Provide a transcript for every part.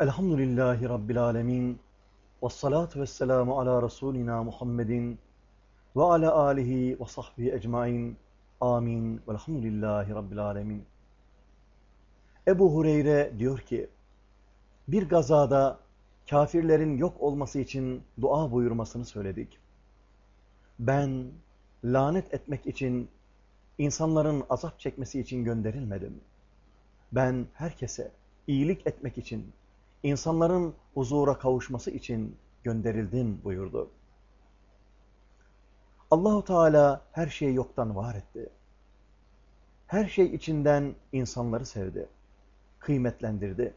Elhamdülillahi Rabbil alemin. Ve salatu ve selamu ala Resulina Muhammedin ve ala alihi ve sahbihi ecmain. Amin. Velhamdülillahi Rabbil alemin. Ebu Hureyre diyor ki, bir gazada kafirlerin yok olması için dua buyurmasını söyledik. Ben lanet etmek için, insanların azap çekmesi için gönderilmedim. Ben herkese iyilik etmek için, insanların huzura kavuşması için gönderildim buyurdu. Allahu Teala her şeyi yoktan var etti. Her şey içinden insanları sevdi, kıymetlendirdi.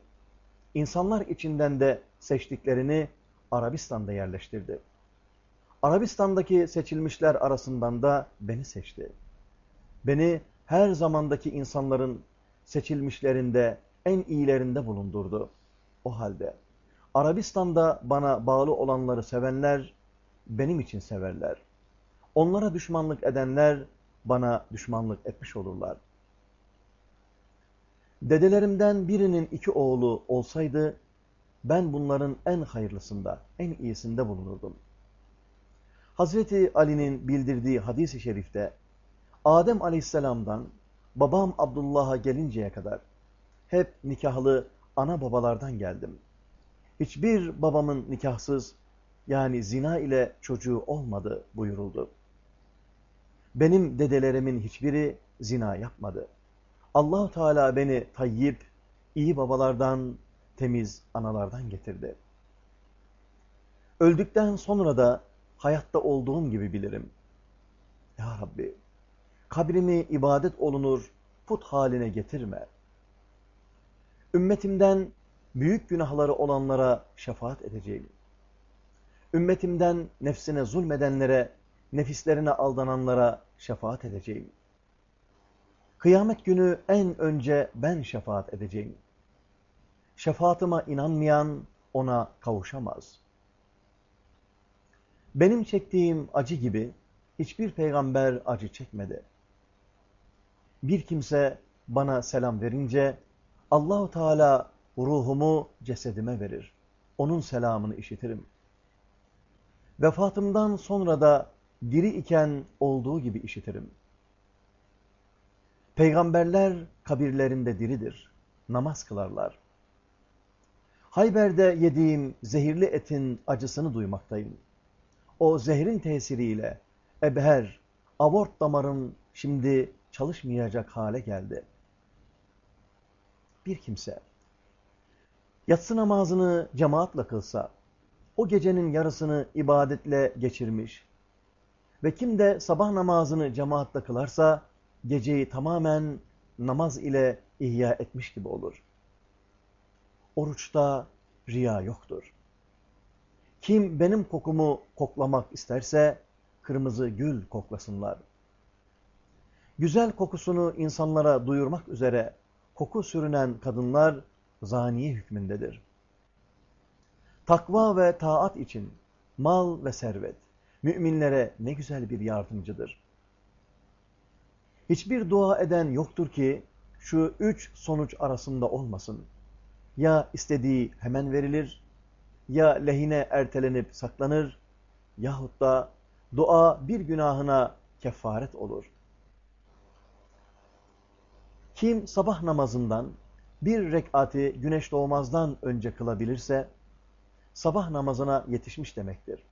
İnsanlar içinden de seçtiklerini Arabistan'da yerleştirdi. Arabistan'daki seçilmişler arasından da beni seçti. Beni her zamandaki insanların seçilmişlerinde en iyilerinde bulundurdu. O halde Arabistan'da bana bağlı olanları sevenler benim için severler. Onlara düşmanlık edenler bana düşmanlık etmiş olurlar. Dedelerimden birinin iki oğlu olsaydı ben bunların en hayırlısında, en iyisinde bulunurdum. Hazreti Ali'nin bildirdiği hadis-i şerifte Adem aleyhisselamdan babam Abdullah'a gelinceye kadar hep nikahlı ana babalardan geldim. Hiçbir babamın nikahsız yani zina ile çocuğu olmadı buyuruldu. Benim dedelerimin hiçbiri zina yapmadı. allah Teala beni tayyip, iyi babalardan, temiz analardan getirdi. Öldükten sonra da hayatta olduğum gibi bilirim. Ya Rabbi, kabrimi ibadet olunur, put haline getirme. Ümmetimden büyük günahları olanlara şefaat edeceğim. Ümmetimden nefsine zulmedenlere, nefislerine aldananlara şefaat edeceğim. Kıyamet günü en önce ben şefaat edeceğim. Şefaatıma inanmayan ona kavuşamaz. Benim çektiğim acı gibi hiçbir peygamber acı çekmedi. Bir kimse bana selam verince Allahu Teala ruhumu cesedime verir. Onun selamını işitirim. Vefatımdan sonra da diri iken olduğu gibi işitirim. Peygamberler kabirlerinde diridir. Namaz kılarlar. Hayber'de yediğim zehirli etin acısını duymaktayım. O zehrin tesiriyle ebher, avort damarım şimdi çalışmayacak hale geldi. Bir kimse yatsı namazını cemaatle kılsa, o gecenin yarısını ibadetle geçirmiş ve kim de sabah namazını cemaatle kılarsa, geceyi tamamen namaz ile ihya etmiş gibi olur. Oruçta riya yoktur. Kim benim kokumu koklamak isterse, kırmızı gül koklasınlar. Güzel kokusunu insanlara duyurmak üzere koku sürünen kadınlar zaniye hükmündedir. Takva ve taat için mal ve servet müminlere ne güzel bir yardımcıdır. Hiçbir dua eden yoktur ki şu üç sonuç arasında olmasın. Ya istediği hemen verilir, ya lehine ertelenip saklanır, yahut da dua bir günahına kefaret olur. Kim sabah namazından bir rekati güneş doğmazdan önce kılabilirse, sabah namazına yetişmiş demektir.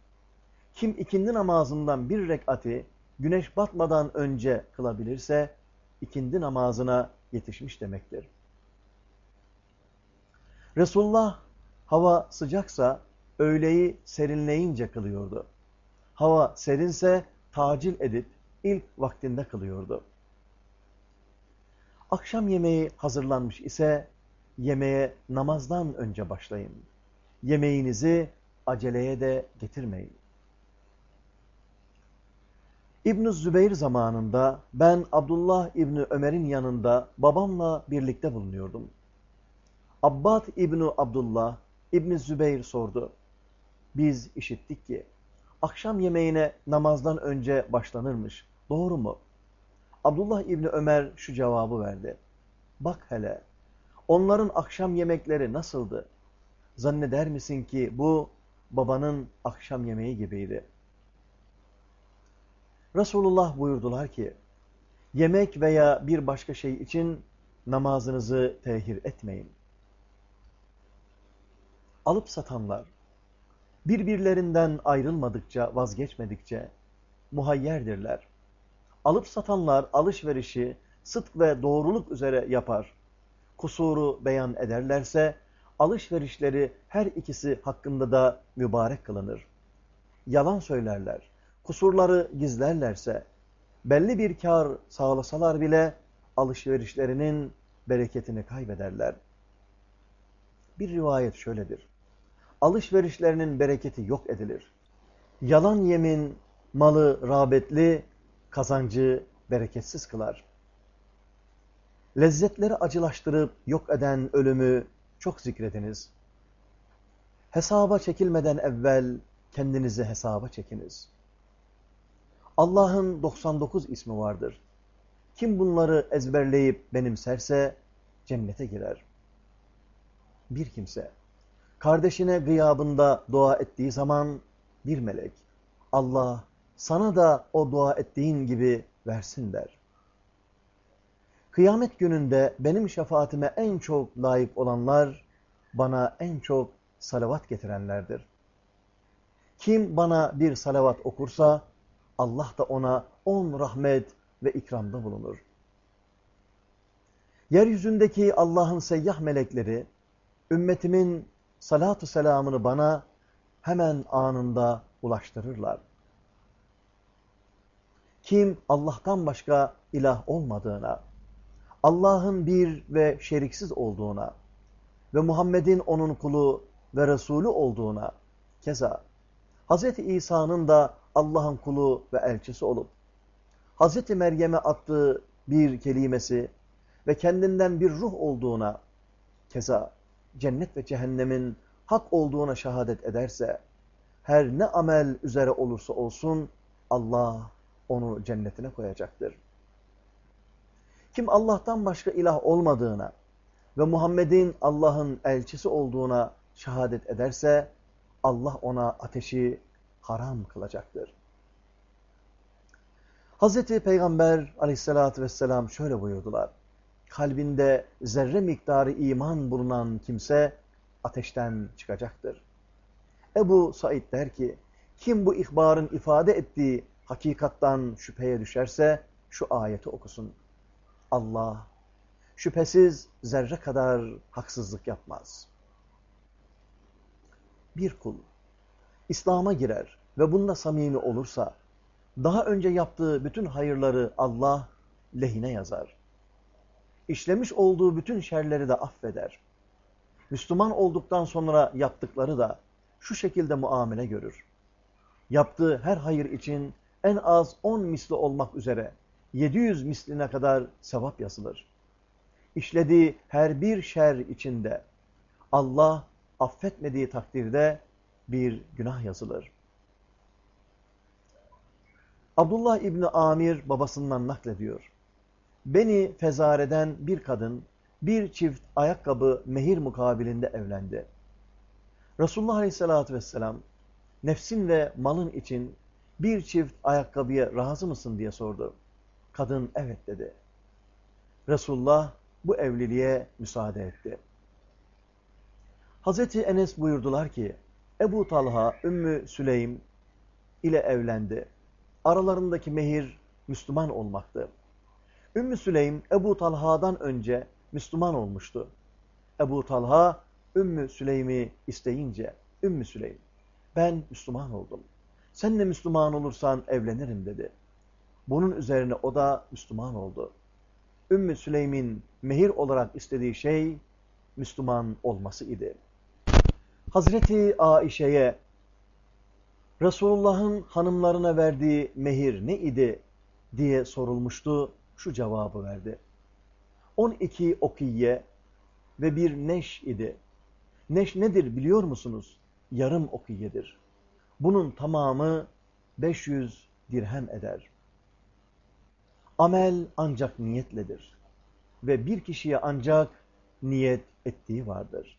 Kim ikindi namazından bir rekati güneş batmadan önce kılabilirse, ikindi namazına yetişmiş demektir. Resulullah hava sıcaksa öğleyi serinleyince kılıyordu. Hava serinse tacil edip ilk vaktinde kılıyordu. Akşam yemeği hazırlanmış ise yemeğe namazdan önce başlayın. Yemeğinizi aceleye de getirmeyin. İbn Zübeyir zamanında ben Abdullah İbni Ömer'in yanında babamla birlikte bulunuyordum. Abbad İbni Abdullah İbn Zübeyir sordu. Biz işittik ki akşam yemeğine namazdan önce başlanırmış. Doğru mu? Abdullah İbni Ömer şu cevabı verdi. Bak hele, onların akşam yemekleri nasıldı? zanneder misin ki bu babanın akşam yemeği gibiydi. Resulullah buyurdular ki, yemek veya bir başka şey için namazınızı tehir etmeyin. Alıp satanlar, birbirlerinden ayrılmadıkça, vazgeçmedikçe muhayyerdirler. Alıp satanlar alışverişi sıdk ve doğruluk üzere yapar. Kusuru beyan ederlerse, alışverişleri her ikisi hakkında da mübarek kılınır. Yalan söylerler, kusurları gizlerlerse, belli bir kar sağlasalar bile alışverişlerinin bereketini kaybederler. Bir rivayet şöyledir. Alışverişlerinin bereketi yok edilir. Yalan yemin malı rağbetli, kazancı bereketsiz kılar. Lezzetleri acılaştırıp yok eden ölümü çok zikrediniz. Hesaba çekilmeden evvel kendinizi hesaba çekiniz. Allah'ın 99 ismi vardır. Kim bunları ezberleyip benimserse cennete girer. Bir kimse kardeşine gıyabında dua ettiği zaman bir melek Allah sana da o dua ettiğin gibi versin der. Kıyamet gününde benim şefaatime en çok layık olanlar bana en çok salavat getirenlerdir. Kim bana bir salavat okursa Allah da ona on rahmet ve ikramda bulunur. Yeryüzündeki Allah'ın seyyah melekleri ümmetimin salatu selamını bana hemen anında ulaştırırlar. Kim Allah'tan başka ilah olmadığına, Allah'ın bir ve şeriksiz olduğuna ve Muhammed'in onun kulu ve Resulü olduğuna, keza Hz. İsa'nın da Allah'ın kulu ve elçisi olup, Hz. Meryem'e attığı bir kelimesi ve kendinden bir ruh olduğuna, keza cennet ve cehennemin hak olduğuna şehadet ederse, her ne amel üzere olursa olsun Allah onu cennetine koyacaktır. Kim Allah'tan başka ilah olmadığına ve Muhammed'in Allah'ın elçisi olduğuna şehadet ederse Allah ona ateşi haram kılacaktır. Hz. Peygamber aleyhissalatü vesselam şöyle buyurdular. Kalbinde zerre miktarı iman bulunan kimse ateşten çıkacaktır. Ebu Said der ki, kim bu ihbarın ifade ettiği hakikattan şüpheye düşerse şu ayeti okusun. Allah şüphesiz zerre kadar haksızlık yapmaz. Bir kul İslam'a girer ve bunda samimi olursa daha önce yaptığı bütün hayırları Allah lehine yazar. İşlemiş olduğu bütün şerleri de affeder. Müslüman olduktan sonra yaptıkları da şu şekilde muamele görür. Yaptığı her hayır için en az 10 misli olmak üzere 700 misline kadar sevap yazılır. İşlediği her bir şer içinde Allah affetmediği takdirde bir günah yazılır. Abdullah İbni Amir babasından naklediyor. Beni fezareden bir kadın bir çift ayakkabı mehir mukabilinde evlendi. Resulullah Aleyhisselatü Vesselam nefsin ve malın için bir çift ayakkabıya razı mısın diye sordu. Kadın evet dedi. Resulullah bu evliliğe müsaade etti. Hazreti Enes buyurdular ki, Ebu Talha Ümmü Süleym ile evlendi. Aralarındaki mehir Müslüman olmaktı. Ümmü Süleym Ebu Talha'dan önce Müslüman olmuştu. Ebu Talha Ümmü Süleym'i isteyince Ümmü Süleym ben Müslüman oldum. Sen de Müslüman olursan evlenirim dedi. Bunun üzerine o da Müslüman oldu. Ümmü Süleym'in mehir olarak istediği şey Müslüman olması idi. Hazreti Aişe'ye Resulullah'ın hanımlarına verdiği mehir ne idi diye sorulmuştu. Şu cevabı verdi. 12 okiye ve bir neş idi. Neş nedir biliyor musunuz? Yarım okiyedir. Bunun tamamı 500 dirhem eder. Amel ancak niyetledir. Ve bir kişiye ancak niyet ettiği vardır.